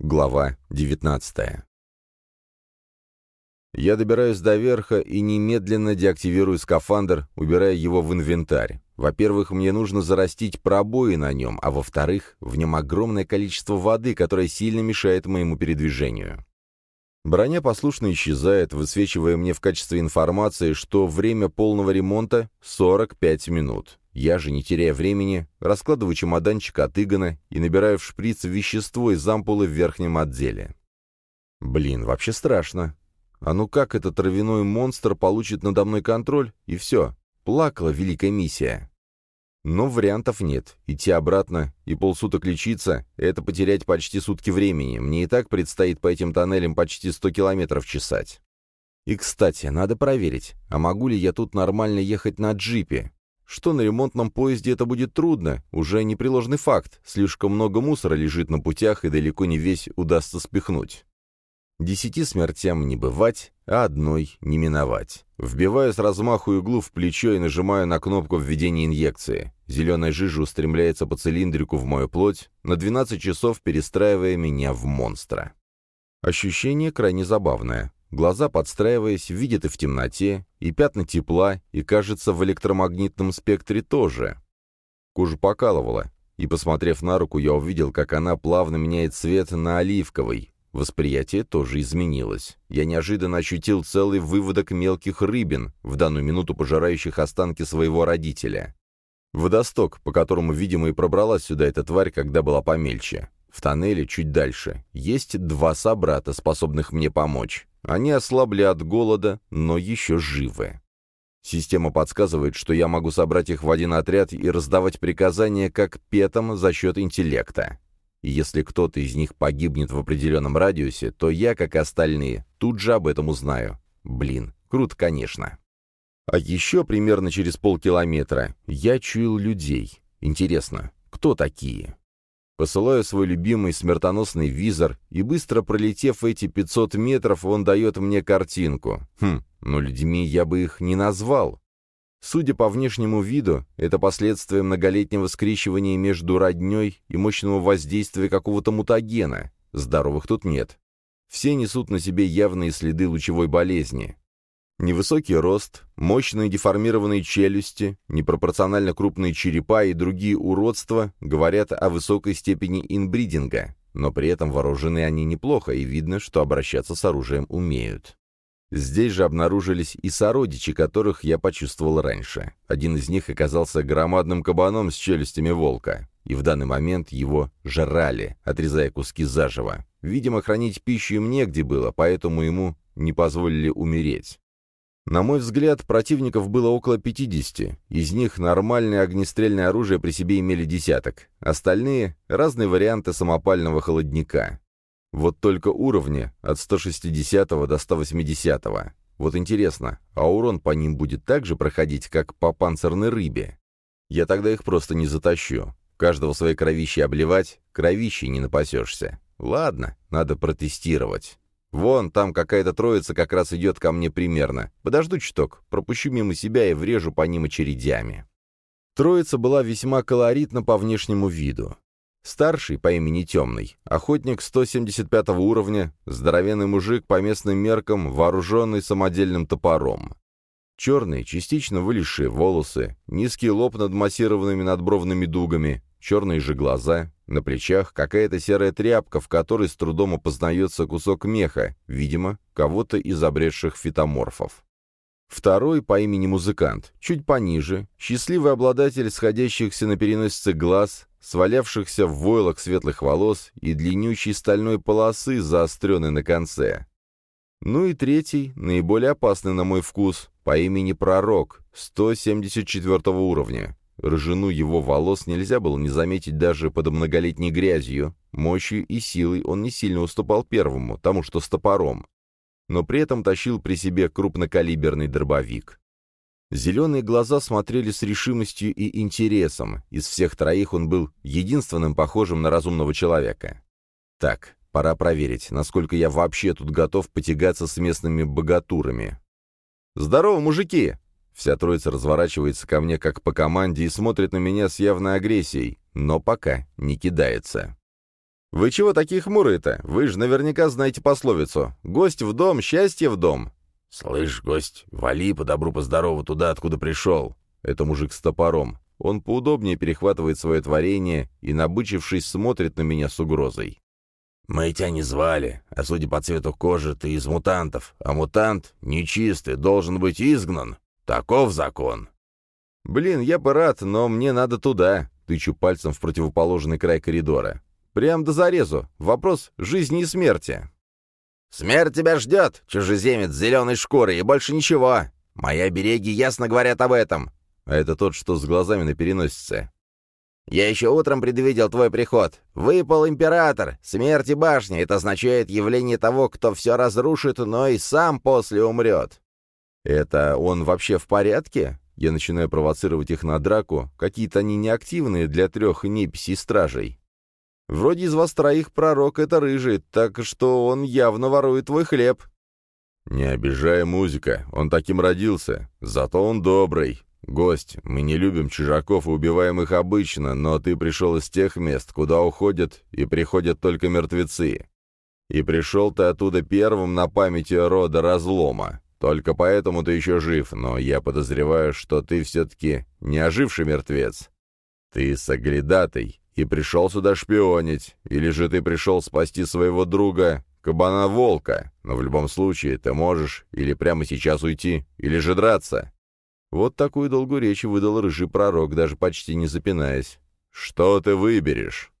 Глава 19 Я добираюсь до верха и немедленно деактивирую скафандр, убирая его в инвентарь. Во-первых, мне нужно зарастить пробои на нем, а во-вторых, в нем огромное количество воды, которое сильно мешает моему передвижению. Броня послушно исчезает, высвечивая мне в качестве информации, что время полного ремонта — 45 минут. Я же, не теряя времени, раскладываю чемоданчик от Игона и набираю в шприц вещество из ампулы в верхнем отделе. Блин, вообще страшно. А ну как этот травяной монстр получит надо мной контроль, и все. Плакала великая миссия. Но вариантов нет. Идти обратно и полсуток лечиться — это потерять почти сутки времени. Мне и так предстоит по этим тоннелям почти 100 километров чесать. И, кстати, надо проверить, а могу ли я тут нормально ехать на джипе? Что на ремонтном поезде это будет трудно, уже непреложный факт, слишком много мусора лежит на путях и далеко не весь удастся спихнуть. Десяти смертям не бывать, а одной не миновать. Вбиваю с размаху иглу в плечо и нажимаю на кнопку введения инъекции. Зеленая жижа устремляется по цилиндрику в мою плоть, на 12 часов перестраивая меня в монстра. Ощущение крайне забавное. Глаза, подстраиваясь, видят и в темноте, и пятна тепла, и, кажется, в электромагнитном спектре тоже. Кожу покалывала, и, посмотрев на руку, я увидел, как она плавно меняет цвет на оливковый. Восприятие тоже изменилось. Я неожиданно ощутил целый выводок мелких рыбин, в данную минуту пожирающих останки своего родителя. Водосток, по которому, видимо, и пробралась сюда эта тварь, когда была помельче. В тоннеле чуть дальше есть два собрата, способных мне помочь. Они ослабли от голода, но еще живы. Система подсказывает, что я могу собрать их в один отряд и раздавать приказания как петам за счет интеллекта. И если кто-то из них погибнет в определенном радиусе, то я, как и остальные, тут же об этом узнаю. Блин, круто, конечно. А еще примерно через полкилометра я чуял людей. Интересно, кто такие? Посылаю свой любимый смертоносный визор, и быстро пролетев эти 500 метров, он дает мне картинку. Хм, но людьми я бы их не назвал. Судя по внешнему виду, это последствия многолетнего скрещивания между родней и мощного воздействия какого-то мутагена. Здоровых тут нет. Все несут на себе явные следы лучевой болезни. Невысокий рост, мощные деформированные челюсти, непропорционально крупные черепа и другие уродства говорят о высокой степени инбридинга, но при этом вооружены они неплохо, и видно, что обращаться с оружием умеют. Здесь же обнаружились и сородичи, которых я почувствовал раньше. Один из них оказался громадным кабаном с челюстями волка, и в данный момент его жрали, отрезая куски заживо. Видимо, хранить пищу им негде было, поэтому ему не позволили умереть. На мой взгляд, противников было около 50, из них нормальное огнестрельное оружие при себе имели десяток, остальные — разные варианты самопального холодника. Вот только уровни от 160 до 180. Вот интересно, а урон по ним будет так же проходить, как по панцирной рыбе? Я тогда их просто не затащу. Каждого своей кровищей обливать, кровищей не напасешься. Ладно, надо протестировать. Вон, там какая-то троица как раз идет ко мне примерно. Подожду чуток, пропущу мимо себя и врежу по ним очередями. Троица была весьма колоритна по внешнему виду. Старший, по имени Темный, охотник 175 уровня, здоровенный мужик по местным меркам, вооруженный самодельным топором. Черные, частично вылезшие волосы, низкий лоб над массированными надбровными дугами, черные же глаза, на плечах какая-то серая тряпка, в которой с трудом опознается кусок меха, видимо, кого-то из обретших фитоморфов. Второй по имени Музыкант, чуть пониже, счастливый обладатель сходящихся на переносице глаз, свалявшихся в войлок светлых волос и длиннющей стальной полосы, заостренной на конце. Ну и третий, наиболее опасный на мой вкус, по имени Пророк, 174 уровня. Рыжину его волос нельзя было не заметить даже под многолетней грязью. Мощью и силой он не сильно уступал первому, тому, что с топором. Но при этом тащил при себе крупнокалиберный дробовик. Зеленые глаза смотрели с решимостью и интересом. Из всех троих он был единственным похожим на разумного человека. Так, пора проверить, насколько я вообще тут готов потягаться с местными богатурами. «Здорово, мужики!» Вся троица разворачивается ко мне как по команде и смотрит на меня с явной агрессией, но пока не кидается. «Вы чего такие хмурые-то? Вы же наверняка знаете пословицу. Гость в дом, счастье в дом». «Слышь, гость, вали по добру, по здорову туда, откуда пришел». Это мужик с топором. Он поудобнее перехватывает свое творение и, набычившись, смотрит на меня с угрозой. «Мы тебя не звали, а судя по цвету кожи, ты из мутантов, а мутант нечистый, должен быть изгнан. Таков закон». «Блин, я бы рад, но мне надо туда», — тычу пальцем в противоположный край коридора. «Прям до зарезу. Вопрос жизни и смерти». «Смерть тебя ждет, чужеземец зеленой шкурой, и больше ничего. Мои береги ясно говорят об этом». А это тот, что с глазами на переносице. «Я еще утром предвидел твой приход. Выпал император. Смерть и башня. Это означает явление того, кто все разрушит, но и сам после умрет». «Это он вообще в порядке?» Я начинаю провоцировать их на драку. Какие-то они неактивные для трех неписей стражей. Вроде из вас троих пророк — это рыжий, так что он явно ворует твой хлеб». «Не обижай музыка, он таким родился. Зато он добрый. Гость, мы не любим чужаков и убиваем их обычно, но ты пришел из тех мест, куда уходят и приходят только мертвецы. И пришел ты оттуда первым на памяти рода разлома. Только поэтому ты еще жив, но я подозреваю, что ты все-таки не оживший мертвец. Ты соглядатый и пришел сюда шпионить, или же ты пришел спасти своего друга, кабана-волка, но в любом случае ты можешь или прямо сейчас уйти, или же драться. Вот такую долгую речь выдал рыжий пророк, даже почти не запинаясь. «Что ты выберешь?»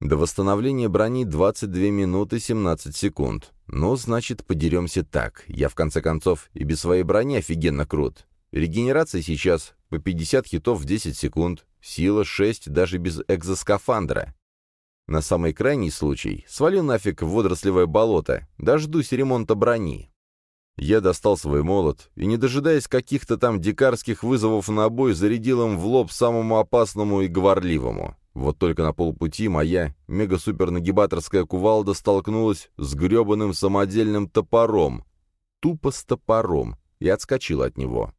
До восстановления брони 22 минуты 17 секунд. Ну, значит, подеремся так. Я, в конце концов, и без своей брони офигенно крут. Регенерация сейчас по 50 хитов в 10 секунд, сила 6 даже без экзоскафандра. На самый крайний случай свалю нафиг в водорослевое болото, дождусь ремонта брони. Я достал свой молот и, не дожидаясь каких-то там дикарских вызовов на бой, зарядил им в лоб самому опасному и говорливому. Вот только на полпути моя мега-супер-нагибаторская кувалда столкнулась с гребаным самодельным топором, тупо с топором, и отскочила от него.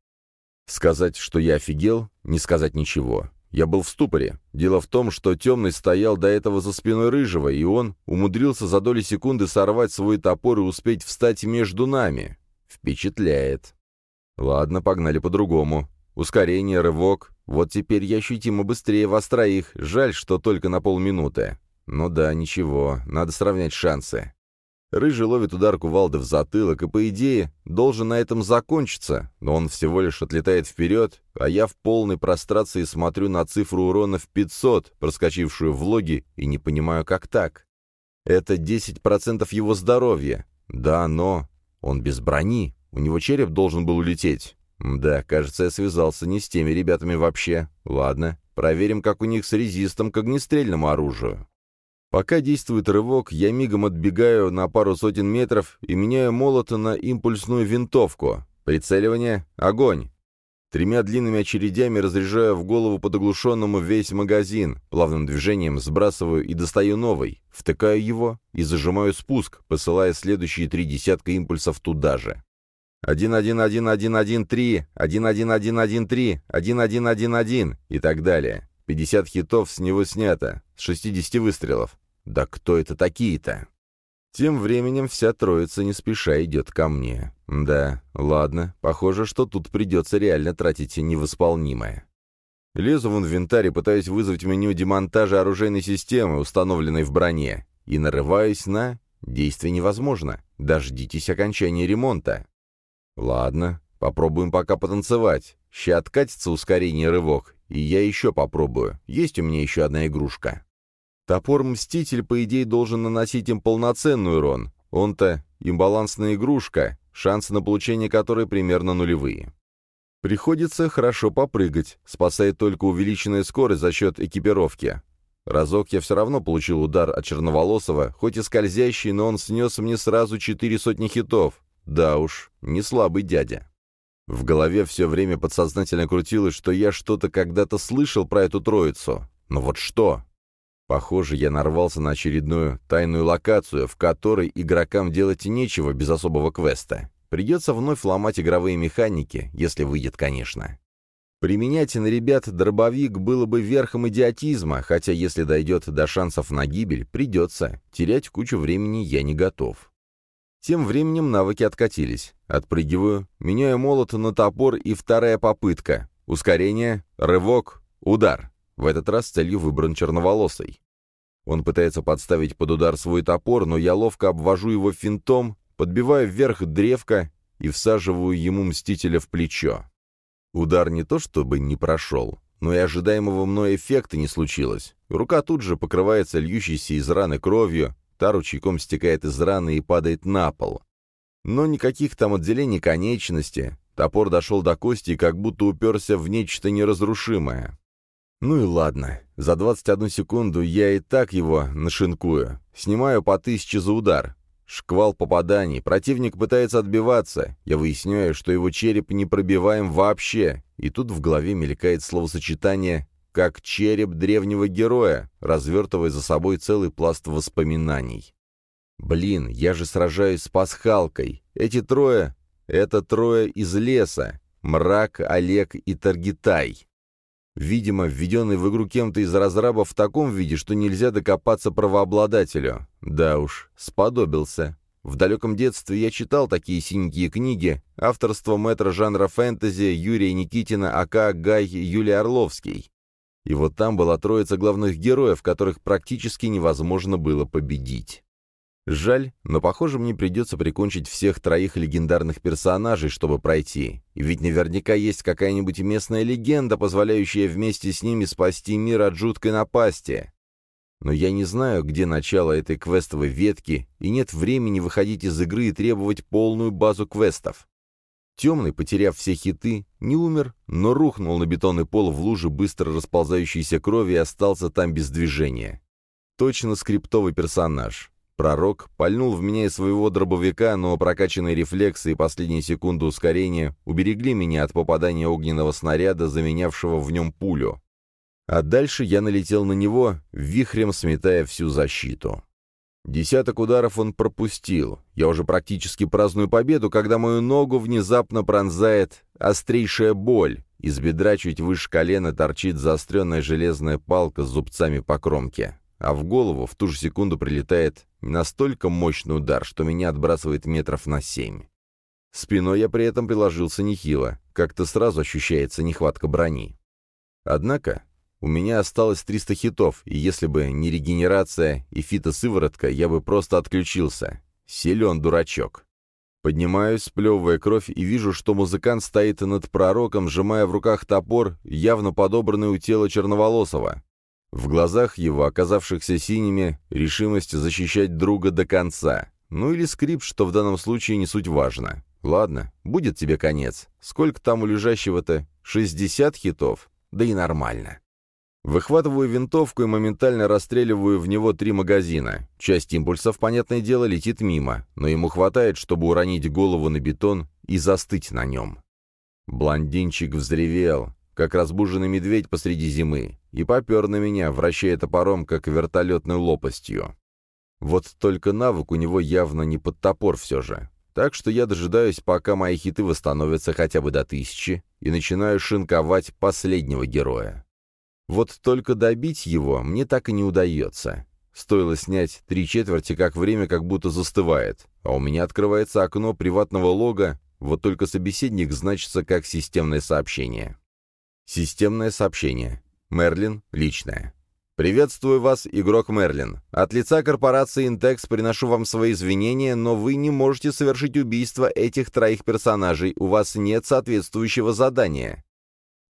Сказать, что я офигел, не сказать ничего. Я был в ступоре. Дело в том, что темный стоял до этого за спиной рыжего, и он умудрился за доли секунды сорвать свой топор и успеть встать между нами. Впечатляет. Ладно, погнали по-другому. Ускорение, рывок. Вот теперь я ощутимо быстрее вас троих. Жаль, что только на полминуты. Ну да, ничего, надо сравнять шансы. Рыжий ловит удар кувалды в затылок, и, по идее, должен на этом закончиться, но он всего лишь отлетает вперед, а я в полной прострации смотрю на цифру урона в 500, проскочившую в логи, и не понимаю, как так. Это 10% его здоровья. Да, но он без брони, у него череп должен был улететь. Да, кажется, я связался не с теми ребятами вообще. Ладно, проверим, как у них с резистом к огнестрельному оружию. Пока действует рывок, я мигом отбегаю на пару сотен метров и меняю молот на импульсную винтовку. Прицеливание — огонь. Тремя длинными очередями разряжаю в голову под оглушенному весь магазин, плавным движением сбрасываю и достаю новый, втыкаю его и зажимаю спуск, посылая следующие три десятка импульсов туда же. 1-1-1-1-1-3, 1-1-1-1-3, 1-1-1-1 и так далее. 50 хитов с него снято, с 60 выстрелов. Да кто это такие-то? Тем временем вся троица не спеша идет ко мне. Да, ладно, похоже, что тут придется реально тратить невосполнимое. Лезу в инвентарь и пытаюсь вызвать меню демонтажа оружейной системы, установленной в броне, и нарываюсь на «Действие невозможно. Дождитесь окончания ремонта». Ладно, попробуем пока потанцевать. Ща откатится ускорение рывок, и я еще попробую. Есть у меня еще одна игрушка. Топор-мститель, по идее, должен наносить им полноценный урон. Он-то имбалансная игрушка, шансы на получение которой примерно нулевые. Приходится хорошо попрыгать, спасает только увеличенная скорость за счет экипировки. Разок я все равно получил удар от Черноволосого, хоть и скользящий, но он снес мне сразу четыре сотни хитов. Да уж, не слабый дядя. В голове все время подсознательно крутилось, что я что-то когда-то слышал про эту троицу. Но вот что? Похоже, я нарвался на очередную тайную локацию, в которой игрокам делать нечего без особого квеста. Придется вновь ломать игровые механики, если выйдет, конечно. Применять на ребят дробовик было бы верхом идиотизма, хотя если дойдет до шансов на гибель, придется. Терять кучу времени я не готов. Тем временем навыки откатились. Отпрыгиваю, меняю молот на топор и вторая попытка. Ускорение, рывок, удар. В этот раз целью выбран черноволосый. Он пытается подставить под удар свой топор, но я ловко обвожу его финтом, подбиваю вверх древко и всаживаю ему мстителя в плечо. Удар не то чтобы не прошел, но и ожидаемого мной эффекта не случилось. Рука тут же покрывается льющейся из раны кровью, та ручейком стекает из раны и падает на пол. Но никаких там отделений конечности. Топор дошел до кости и как будто уперся в нечто неразрушимое. Ну и ладно. За 21 секунду я и так его нашинкую. Снимаю по тысяче за удар. Шквал попаданий. Противник пытается отбиваться. Я выясняю, что его череп не пробиваем вообще. И тут в голове мелькает словосочетание «как череп древнего героя», развертывая за собой целый пласт воспоминаний. Блин, я же сражаюсь с пасхалкой. Эти трое — это трое из леса. Мрак, Олег и Таргитай. Видимо, введенный в игру кем-то из разрабов в таком виде, что нельзя докопаться правообладателю. Да уж, сподобился. В далеком детстве я читал такие синенькие книги, авторство мэтра жанра фэнтези Юрия Никитина, АК Гай Юлий Орловский. И вот там была троица главных героев, которых практически невозможно было победить. Жаль, но, похоже, мне придется прикончить всех троих легендарных персонажей, чтобы пройти. Ведь наверняка есть какая-нибудь местная легенда, позволяющая вместе с ними спасти мир от жуткой напасти. Но я не знаю, где начало этой квестовой ветки, и нет времени выходить из игры и требовать полную базу квестов. Темный, потеряв все хиты, не умер, но рухнул на бетонный пол в луже быстро расползающейся крови и остался там без движения. Точно скриптовый персонаж. Пророк пальнул в меня из своего дробовика, но прокачанные рефлексы и последние секунды ускорения уберегли меня от попадания огненного снаряда, заменявшего в нем пулю. А дальше я налетел на него, вихрем сметая всю защиту. Десяток ударов он пропустил. Я уже практически праздную победу, когда мою ногу внезапно пронзает острейшая боль. Из бедра чуть выше колена торчит заостренная железная палка с зубцами по кромке а в голову в ту же секунду прилетает настолько мощный удар, что меня отбрасывает метров на семь. Спиной я при этом приложился нехило, как-то сразу ощущается нехватка брони. Однако у меня осталось 300 хитов, и если бы не регенерация и фитосыворотка, я бы просто отключился. Силен дурачок. Поднимаюсь, сплевывая кровь, и вижу, что музыкант стоит над пророком, сжимая в руках топор, явно подобранный у тела Черноволосова. В глазах его, оказавшихся синими, решимость защищать друга до конца. Ну или скрипт, что в данном случае не суть важно. Ладно, будет тебе конец. Сколько там у лежащего-то? 60 хитов? Да и нормально. Выхватываю винтовку и моментально расстреливаю в него три магазина. Часть импульсов, понятное дело, летит мимо, но ему хватает, чтобы уронить голову на бетон и застыть на нем. Блондинчик взревел, как разбуженный медведь посреди зимы, и попер на меня, вращая топором, как вертолетной лопастью. Вот только навык у него явно не под топор все же. Так что я дожидаюсь, пока мои хиты восстановятся хотя бы до тысячи, и начинаю шинковать последнего героя. Вот только добить его мне так и не удается. Стоило снять три четверти, как время как будто застывает, а у меня открывается окно приватного лога, вот только собеседник значится как системное сообщение. Системное сообщение. Мерлин, личное. «Приветствую вас, игрок Мерлин. От лица корпорации Интекс приношу вам свои извинения, но вы не можете совершить убийство этих троих персонажей, у вас нет соответствующего задания.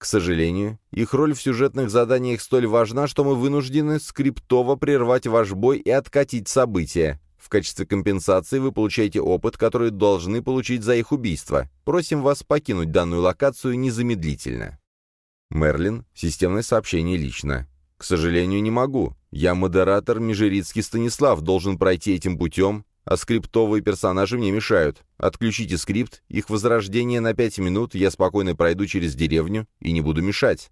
К сожалению, их роль в сюжетных заданиях столь важна, что мы вынуждены скриптово прервать ваш бой и откатить события. В качестве компенсации вы получаете опыт, который должны получить за их убийство. Просим вас покинуть данную локацию незамедлительно». Мерлин, системное сообщение лично. К сожалению, не могу. Я модератор Межерицкий Станислав, должен пройти этим путем, а скриптовые персонажи мне мешают. Отключите скрипт, их возрождение на пять минут, я спокойно пройду через деревню и не буду мешать.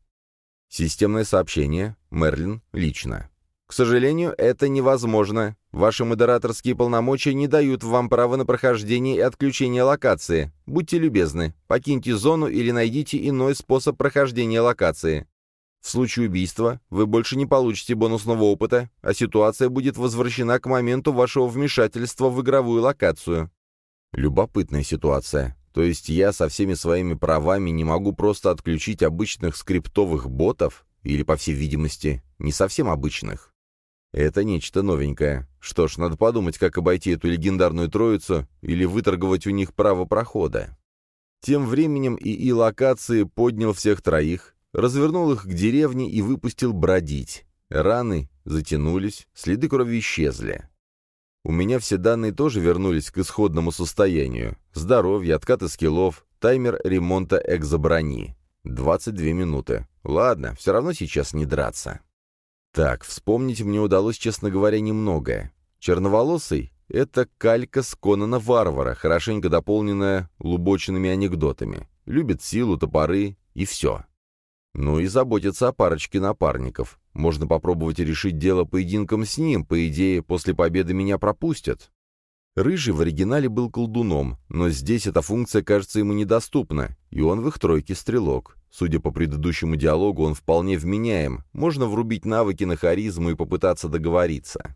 Системное сообщение. Мерлин, лично. К сожалению, это невозможно. Ваши модераторские полномочия не дают вам права на прохождение и отключение локации. Будьте любезны, покиньте зону или найдите иной способ прохождения локации. В случае убийства вы больше не получите бонусного опыта, а ситуация будет возвращена к моменту вашего вмешательства в игровую локацию. Любопытная ситуация. То есть я со всеми своими правами не могу просто отключить обычных скриптовых ботов? Или, по всей видимости, не совсем обычных? Это нечто новенькое. Что ж, надо подумать, как обойти эту легендарную троицу или выторговать у них право прохода. Тем временем ИИ локации поднял всех троих, развернул их к деревне и выпустил бродить. Раны затянулись, следы крови исчезли. У меня все данные тоже вернулись к исходному состоянию. Здоровье, откаты скиллов, таймер ремонта экзоброни. 22 минуты. Ладно, все равно сейчас не драться. Так, вспомнить мне удалось, честно говоря, немного. Черноволосый — это калька с Конана Варвара, хорошенько дополненная лубочными анекдотами. Любит силу, топоры и все. Ну и заботится о парочке напарников. Можно попробовать решить дело поединком с ним, по идее, после победы меня пропустят. Рыжий в оригинале был колдуном, но здесь эта функция кажется ему недоступна, и он в их тройке стрелок. Судя по предыдущему диалогу, он вполне вменяем, можно врубить навыки на харизму и попытаться договориться.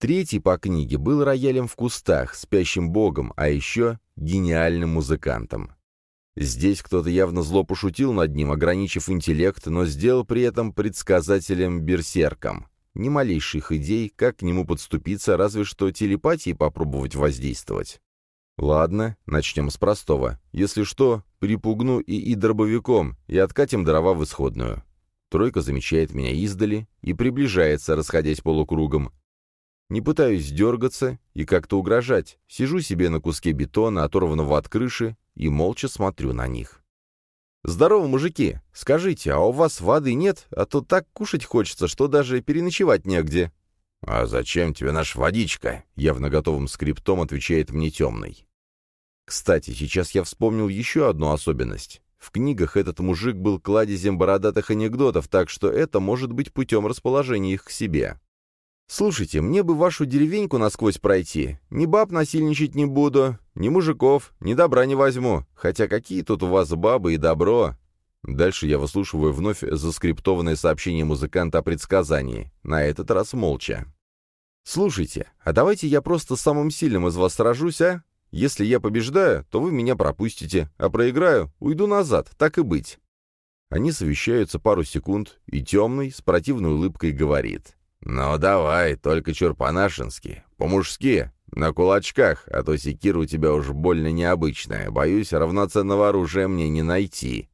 Третий по книге был роялем в кустах, спящим богом, а еще гениальным музыкантом. Здесь кто-то явно зло пошутил над ним, ограничив интеллект, но сделал при этом предсказателем-берсерком. Ни малейших идей, как к нему подступиться, разве что телепатией попробовать воздействовать. Ладно, начнем с простого. Если что, припугну и и дробовиком, и откатим дрова в исходную. Тройка замечает меня издали и приближается, расходясь полукругом. Не пытаюсь дергаться и как-то угрожать. Сижу себе на куске бетона, оторванного от крыши, и молча смотрю на них. «Здорово, мужики! Скажите, а у вас воды нет? А то так кушать хочется, что даже переночевать негде». «А зачем тебе наша водичка?» — явно готовым скриптом отвечает мне темный. Кстати, сейчас я вспомнил еще одну особенность. В книгах этот мужик был кладезем бородатых анекдотов, так что это может быть путем расположения их к себе. «Слушайте, мне бы вашу деревеньку насквозь пройти. Ни баб насильничать не буду, ни мужиков, ни добра не возьму. Хотя какие тут у вас бабы и добро?» Дальше я выслушиваю вновь заскриптованное сообщение музыканта о предсказании, на этот раз молча. «Слушайте, а давайте я просто самым сильным из вас сражусь, а? Если я побеждаю, то вы меня пропустите, а проиграю, уйду назад, так и быть». Они совещаются пару секунд, и темный с противной улыбкой говорит. «Ну давай, только чур по-нашенски, по-мужски, на кулачках, а то секира у тебя уж больно необычная, боюсь, равноценного оружия мне не найти».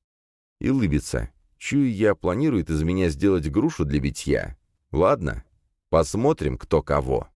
И улыбится. Чую я, планирует из меня сделать грушу для битья. Ладно, посмотрим, кто кого.